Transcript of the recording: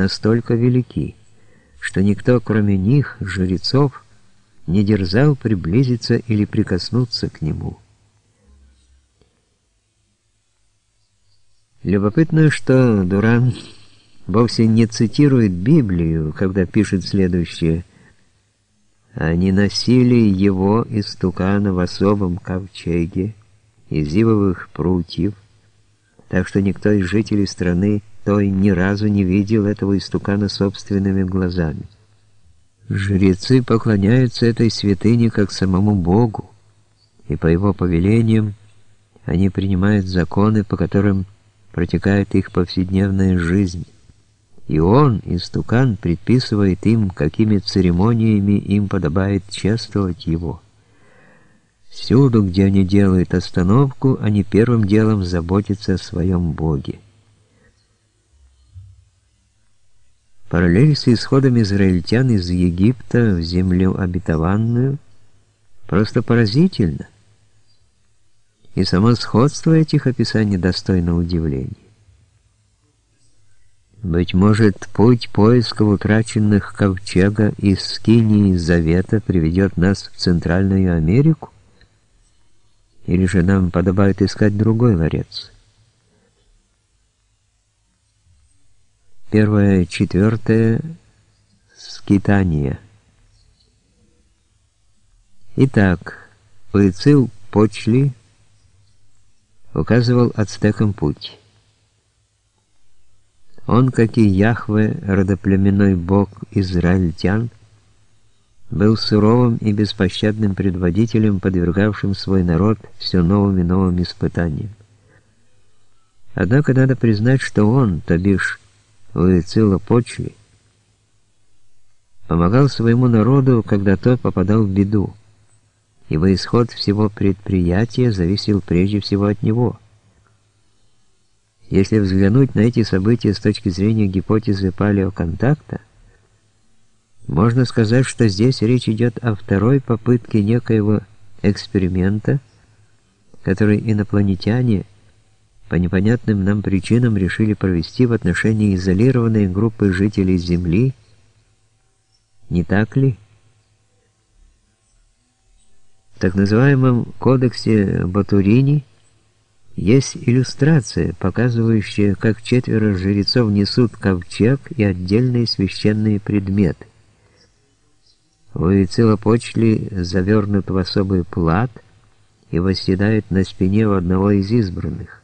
настолько велики, что никто, кроме них, жрецов, не дерзал приблизиться или прикоснуться к нему. Любопытно, что Дуран вовсе не цитирует Библию, когда пишет следующее «Они носили его из тукана в особом ковчеге, из ивовых прутьев, так что никто из жителей страны той ни разу не видел этого истукана собственными глазами. Жрецы поклоняются этой святыне как самому Богу, и по его повелениям они принимают законы, по которым протекает их повседневная жизнь. И он, истукан, предписывает им, какими церемониями им подобает чествовать его. Всюду, где они делают остановку, они первым делом заботятся о своем Боге. Параллель с исходом израильтян из Египта в землю обетованную просто поразительно. И само сходство этих описаний достойно удивления. Быть может, путь поиска утраченных ковчега из Скинии Завета приведет нас в Центральную Америку? Или же нам подобает искать другой ларец? Первое, четвертое, скитание. Итак, Уицил Почли указывал ацтекам путь. Он, как и Яхве, родоплеменной бог израильтян, был суровым и беспощадным предводителем, подвергавшим свой народ все новым и новым испытаниям. Однако надо признать, что он, то бишь Уицила Почли, помогал своему народу, когда тот попадал в беду, ибо исход всего предприятия зависел прежде всего от него. Если взглянуть на эти события с точки зрения гипотезы палеоконтакта, можно сказать, что здесь речь идет о второй попытке некоего эксперимента, который инопланетяне по непонятным нам причинам решили провести в отношении изолированной группы жителей Земли, не так ли? В так называемом кодексе Батурини есть иллюстрация, показывающая, как четверо жрецов несут ковчег и отдельные священные предметы. Уицилопочли завернут в особый плат и восседают на спине у одного из избранных.